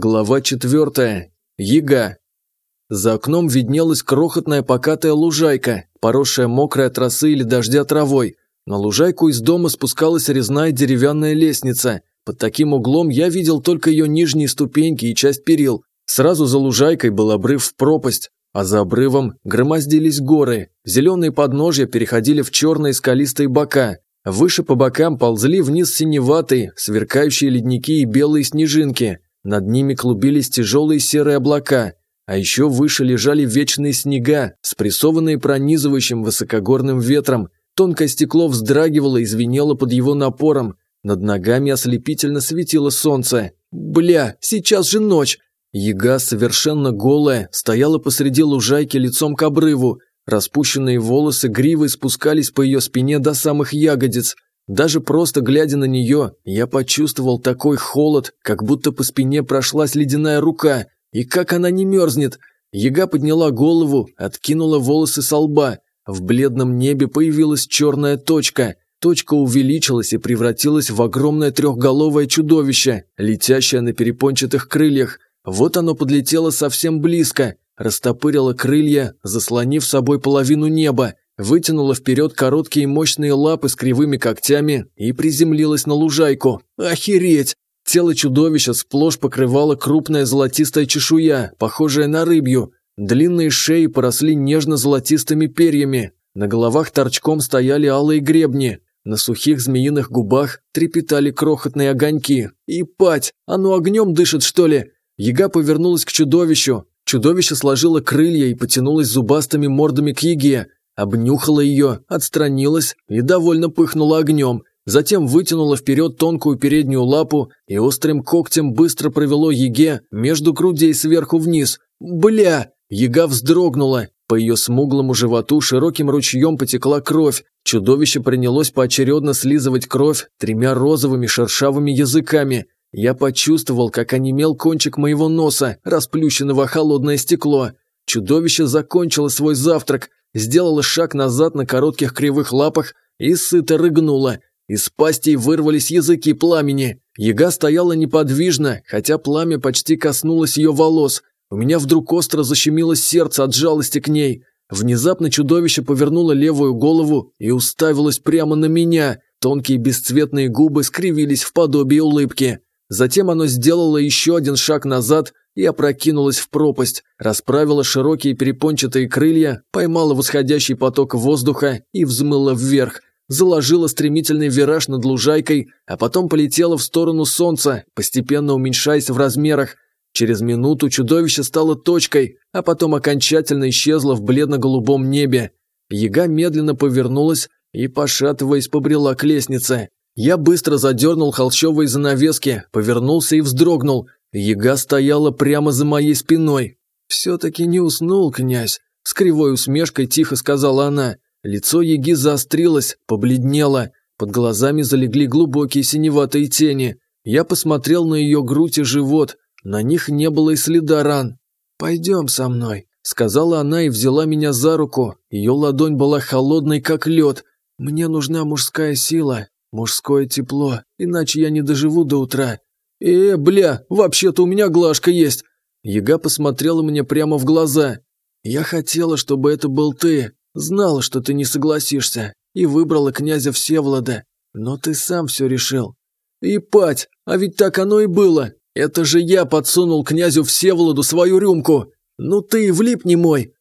Глава четвертая. Яга. За окном виднелась крохотная покатая лужайка, поросшая мокрой от росы или дождя травой. На лужайку из дома спускалась резная деревянная лестница. Под таким углом я видел только ее нижние ступеньки и часть перил. Сразу за лужайкой был обрыв в пропасть, а за обрывом громоздились горы. Зеленые подножья переходили в черные скалистые бока. Выше по бокам ползли вниз синеватые, сверкающие ледники и белые снежинки – над ними клубились тяжелые серые облака, а еще выше лежали вечные снега, спрессованные пронизывающим высокогорным ветром. Тонкое стекло вздрагивало и звенело под его напором. Над ногами ослепительно светило солнце. «Бля, сейчас же ночь!» Яга, совершенно голая, стояла посреди лужайки лицом к обрыву. Распущенные волосы гривы спускались по ее спине до самых ягодиц – даже просто глядя на нее, я почувствовал такой холод, как будто по спине прошлась ледяная рука. И как она не мерзнет! Ега подняла голову, откинула волосы со лба. В бледном небе появилась черная точка. Точка увеличилась и превратилась в огромное трехголовое чудовище, летящее на перепончатых крыльях. Вот оно подлетело совсем близко, растопырило крылья, заслонив собой половину неба вытянула вперед короткие мощные лапы с кривыми когтями и приземлилась на лужайку. Охереть! Тело чудовища сплошь покрывала крупная золотистая чешуя, похожая на рыбью. Длинные шеи поросли нежно-золотистыми перьями. На головах торчком стояли алые гребни. На сухих змеиных губах трепетали крохотные огоньки. И пать! Оно а ну огнем дышит, что ли? Яга повернулась к чудовищу. Чудовище сложило крылья и потянулось зубастыми мордами к Еге обнюхала ее, отстранилась и довольно пыхнула огнем, затем вытянула вперед тонкую переднюю лапу и острым когтем быстро провело Еге между грудей сверху вниз. «Бля!» Ега вздрогнула. По ее смуглому животу широким ручьем потекла кровь. Чудовище принялось поочередно слизывать кровь тремя розовыми шершавыми языками. Я почувствовал, как онемел кончик моего носа, расплющенного холодное стекло. Чудовище закончило свой завтрак, сделала шаг назад на коротких кривых лапах и сыто рыгнула. Из пастей вырвались языки пламени. Яга стояла неподвижно, хотя пламя почти коснулось ее волос. У меня вдруг остро защемилось сердце от жалости к ней. Внезапно чудовище повернуло левую голову и уставилось прямо на меня. Тонкие бесцветные губы скривились в подобии улыбки. Затем оно сделало еще один шаг назад, и опрокинулась в пропасть, расправила широкие перепончатые крылья, поймала восходящий поток воздуха и взмыла вверх, заложила стремительный вираж над лужайкой, а потом полетела в сторону солнца, постепенно уменьшаясь в размерах. Через минуту чудовище стало точкой, а потом окончательно исчезло в бледно-голубом небе. Яга медленно повернулась и, пошатываясь, побрела к лестнице. Я быстро задернул холщовые занавески, повернулся и вздрогнул. Яга стояла прямо за моей спиной. «Все-таки не уснул, князь!» С кривой усмешкой тихо сказала она. Лицо Яги заострилось, побледнело. Под глазами залегли глубокие синеватые тени. Я посмотрел на ее грудь и живот. На них не было и следа ран. «Пойдем со мной», — сказала она и взяла меня за руку. Ее ладонь была холодной, как лед. «Мне нужна мужская сила, мужское тепло, иначе я не доживу до утра. «Э, бля, вообще-то у меня глажка есть!» Ега посмотрела мне прямо в глаза. «Я хотела, чтобы это был ты. Знала, что ты не согласишься. И выбрала князя Всеволода. Но ты сам все решил». «И пать, а ведь так оно и было. Это же я подсунул князю Всеволоду свою рюмку. Ну ты и влип не мой».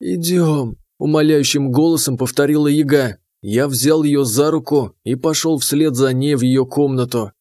«Идем», – умоляющим голосом повторила Ега. Я взял ее за руку и пошел вслед за ней в ее комнату.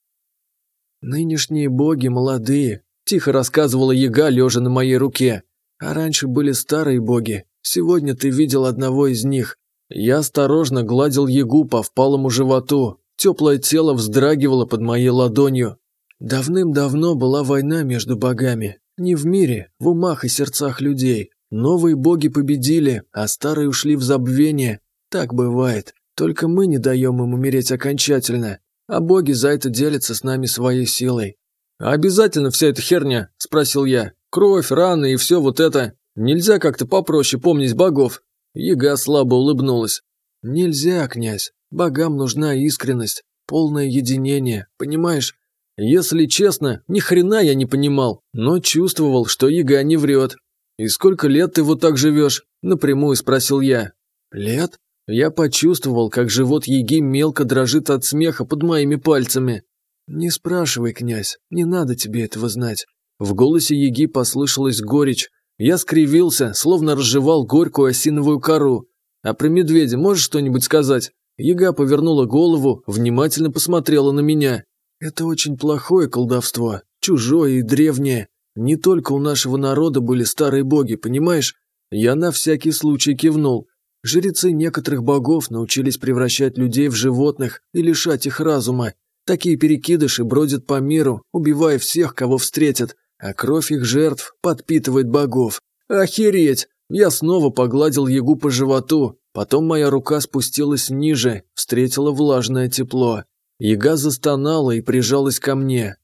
Нынешние боги молодые, тихо рассказывала яга, лежа на моей руке. А раньше были старые боги. Сегодня ты видел одного из них. Я осторожно гладил ягу по впалому животу. Теплое тело вздрагивало под моей ладонью. Давным-давно была война между богами. Не в мире, в умах и сердцах людей. Новые боги победили, а старые ушли в забвение. Так бывает. Только мы не даем им умереть окончательно. А боги за это делятся с нами своей силой. А «Обязательно вся эта херня?» – спросил я. «Кровь, раны и все вот это. Нельзя как-то попроще помнить богов?» Яга слабо улыбнулась. «Нельзя, князь. Богам нужна искренность, полное единение, понимаешь?» Если честно, ни хрена я не понимал, но чувствовал, что Яга не врет. «И сколько лет ты вот так живешь?» – напрямую спросил я. «Лет? Я почувствовал, как живот Еги мелко дрожит от смеха под моими пальцами. «Не спрашивай, князь, не надо тебе этого знать». В голосе Еги послышалась горечь. Я скривился, словно разжевал горькую осиновую кору. «А про медведя можешь что-нибудь сказать?» Ега повернула голову, внимательно посмотрела на меня. «Это очень плохое колдовство, чужое и древнее. Не только у нашего народа были старые боги, понимаешь?» Я на всякий случай кивнул. Жрецы некоторых богов научились превращать людей в животных и лишать их разума. Такие перекидыши бродят по миру, убивая всех, кого встретят, а кровь их жертв подпитывает богов. Охереть! Я снова погладил Ягу по животу, потом моя рука спустилась ниже, встретила влажное тепло. Яга застонала и прижалась ко мне.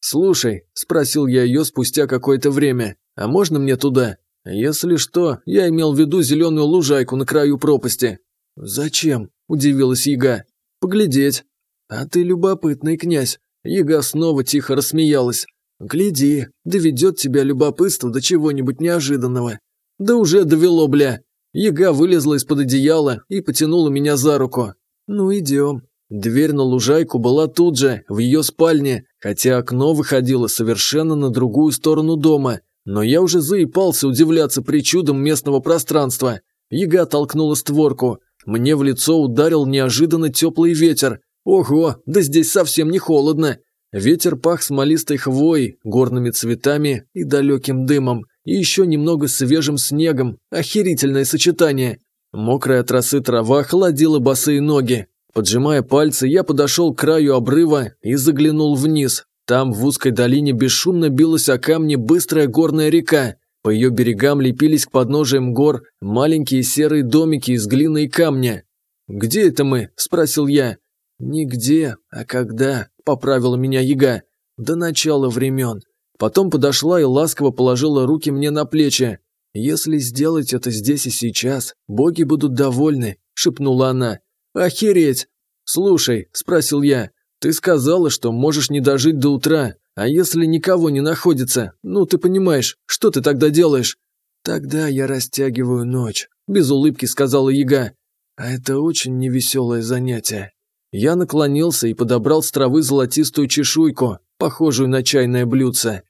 «Слушай», – спросил я ее спустя какое-то время, – «а можно мне туда?» «Если что, я имел в виду зеленую лужайку на краю пропасти». «Зачем?» – удивилась Яга. «Поглядеть». «А ты любопытный, князь». Яга снова тихо рассмеялась. «Гляди, доведет тебя любопытство до чего-нибудь неожиданного». «Да уже довело, бля». Яга вылезла из-под одеяла и потянула меня за руку. «Ну, идем». Дверь на лужайку была тут же, в ее спальне, хотя окно выходило совершенно на другую сторону дома – но я уже заипался удивляться причудам местного пространства. Яга толкнула створку. Мне в лицо ударил неожиданно теплый ветер. Ого, да здесь совсем не холодно. Ветер пах смолистой хвоей, горными цветами и далеким дымом, и еще немного свежим снегом. Охерительное сочетание. Мокрая от трава холодила босые ноги. Поджимая пальцы, я подошел к краю обрыва и заглянул вниз. Там в узкой долине бесшумно билась о камни быстрая горная река. По ее берегам лепились к подножиям гор маленькие серые домики из глины и камня. «Где это мы?» – спросил я. «Нигде, а когда?» – поправила меня яга. «До начала времен». Потом подошла и ласково положила руки мне на плечи. «Если сделать это здесь и сейчас, боги будут довольны», – шепнула она. «Охереть!» «Слушай», – спросил я, ты сказала, что можешь не дожить до утра, а если никого не находится, ну ты понимаешь, что ты тогда делаешь? Тогда я растягиваю ночь, без улыбки сказала Яга. А это очень невеселое занятие. Я наклонился и подобрал с травы золотистую чешуйку, похожую на чайное блюдце.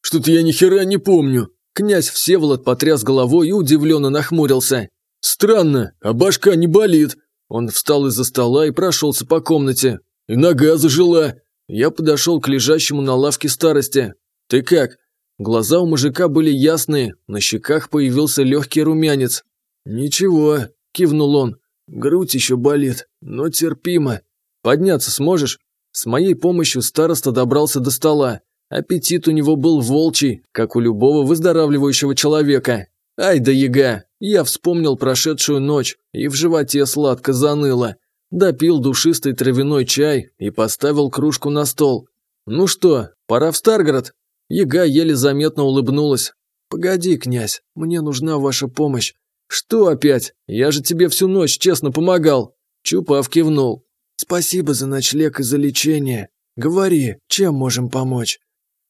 Что-то я ни хера не помню. Князь Всеволод потряс головой и удивленно нахмурился. Странно, а башка не болит. Он встал из-за стола и прошелся по комнате, Нога зажила. Я подошел к лежащему на лавке старости. Ты как? Глаза у мужика были ясные, на щеках появился легкий румянец. Ничего, кивнул он. Грудь еще болит, но терпимо. Подняться сможешь? С моей помощью староста добрался до стола. Аппетит у него был волчий, как у любого выздоравливающего человека. Ай да яга! Я вспомнил прошедшую ночь, и в животе сладко заныло допил душистый травяной чай и поставил кружку на стол. «Ну что, пора в Старгород?» Яга еле заметно улыбнулась. «Погоди, князь, мне нужна ваша помощь». «Что опять? Я же тебе всю ночь честно помогал!» Чупав кивнул. «Спасибо за ночлег и за лечение. Говори, чем можем помочь?»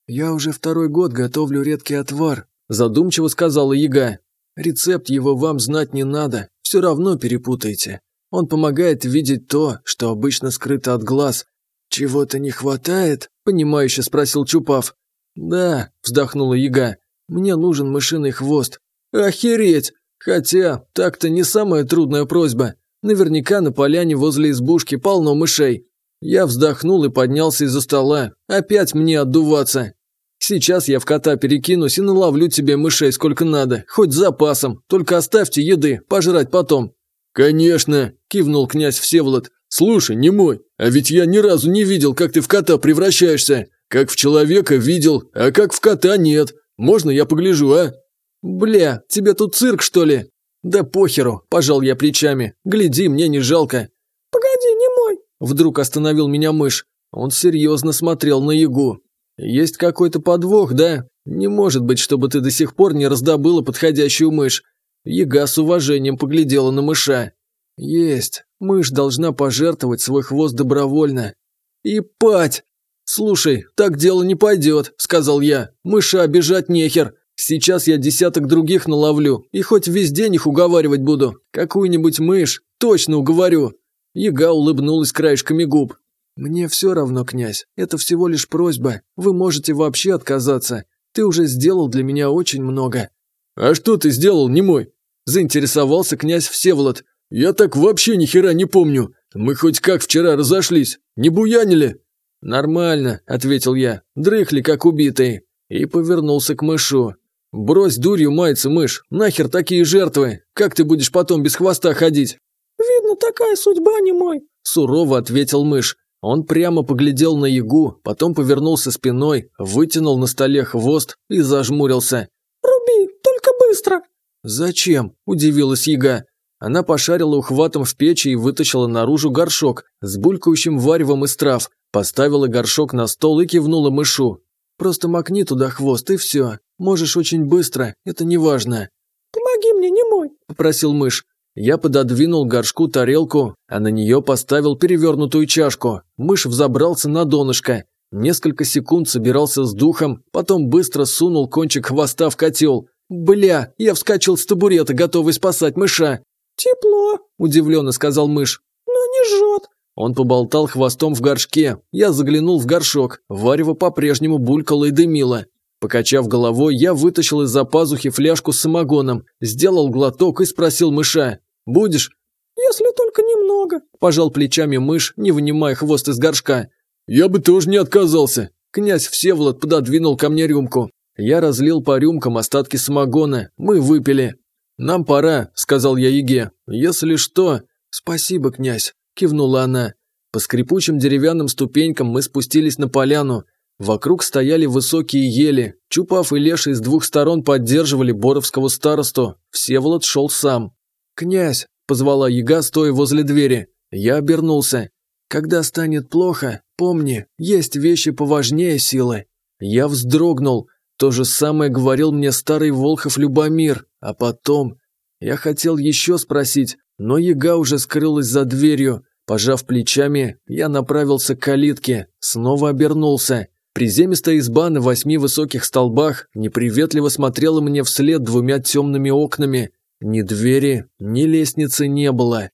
«Я уже второй год готовлю редкий отвар», – задумчиво сказала Яга. «Рецепт его вам знать не надо, все равно перепутаете. Он помогает видеть то, что обычно скрыто от глаз. Чего-то не хватает?» – понимающе спросил Чупав. «Да», – вздохнула Яга. «Мне нужен мышиный хвост». «Охереть! Хотя, так-то не самая трудная просьба. Наверняка на поляне возле избушки полно мышей». Я вздохнул и поднялся из-за стола. Опять мне отдуваться. Сейчас я в кота перекинусь и наловлю тебе мышей сколько надо, хоть с запасом. Только оставьте еды, пожрать потом. «Конечно!» – кивнул князь Всеволод. «Слушай, не мой, а ведь я ни разу не видел, как ты в кота превращаешься. Как в человека видел, а как в кота нет. Можно я погляжу, а?» «Бля, тебе тут цирк, что ли?» «Да похеру», – пожал я плечами. «Гляди, мне не жалко». «Погоди, не мой!» – вдруг остановил меня мышь. Он серьезно смотрел на Ягу. «Есть какой-то подвох, да? Не может быть, чтобы ты до сих пор не раздобыла подходящую мышь. Яга с уважением поглядела на мыша. «Есть, мышь должна пожертвовать свой хвост добровольно». «И пать!» «Слушай, так дело не пойдет», – сказал я. «Мыша обижать нехер. Сейчас я десяток других наловлю, и хоть весь день их уговаривать буду. Какую-нибудь мышь точно уговорю». Яга улыбнулась краешками губ. «Мне все равно, князь, это всего лишь просьба. Вы можете вообще отказаться. Ты уже сделал для меня очень много». «А что ты сделал, не мой? заинтересовался князь Всеволод. «Я так вообще ни хера не помню. Мы хоть как вчера разошлись, не буянили?» «Нормально», — ответил я, дрыхли как убитые. И повернулся к мышу. «Брось дурью мается мышь, нахер такие жертвы? Как ты будешь потом без хвоста ходить?» «Видно, такая судьба не мой», — сурово ответил мышь. Он прямо поглядел на ягу, потом повернулся спиной, вытянул на столе хвост и зажмурился. «Руби, только быстро!» «Зачем?» – удивилась Ига. Она пошарила ухватом в печи и вытащила наружу горшок с булькающим варевом из трав, поставила горшок на стол и кивнула мышу. «Просто макни туда хвост, и все. Можешь очень быстро, это не важно». «Помоги мне, не мой», – попросил мышь. Я пододвинул горшку тарелку, а на нее поставил перевернутую чашку. Мышь взобрался на донышко. Несколько секунд собирался с духом, потом быстро сунул кончик хвоста в котел – «Бля, я вскочил с табурета, готовый спасать мыша!» «Тепло!» – удивленно сказал мышь. «Но не жжет!» Он поболтал хвостом в горшке. Я заглянул в горшок. Варево по-прежнему булькало и дымило. Покачав головой, я вытащил из-за пазухи фляжку с самогоном, сделал глоток и спросил мыша. «Будешь?» «Если только немного», – пожал плечами мышь, не вынимая хвост из горшка. «Я бы тоже не отказался». Князь Всеволод пододвинул ко мне рюмку. Я разлил по рюмкам остатки самогона. Мы выпили. «Нам пора», – сказал я Иге. «Если что...» «Спасибо, князь», – кивнула она. По скрипучим деревянным ступенькам мы спустились на поляну. Вокруг стояли высокие ели. Чупав и Леша с двух сторон поддерживали Боровского старосту. Всеволод шел сам. «Князь», – позвала Яга, стоя возле двери. Я обернулся. «Когда станет плохо, помни, есть вещи поважнее силы». Я вздрогнул – то же самое говорил мне старый Волхов Любомир, а потом... Я хотел еще спросить, но яга уже скрылась за дверью. Пожав плечами, я направился к калитке, снова обернулся. Приземистая изба на восьми высоких столбах неприветливо смотрела мне вслед двумя темными окнами. Ни двери, ни лестницы не было.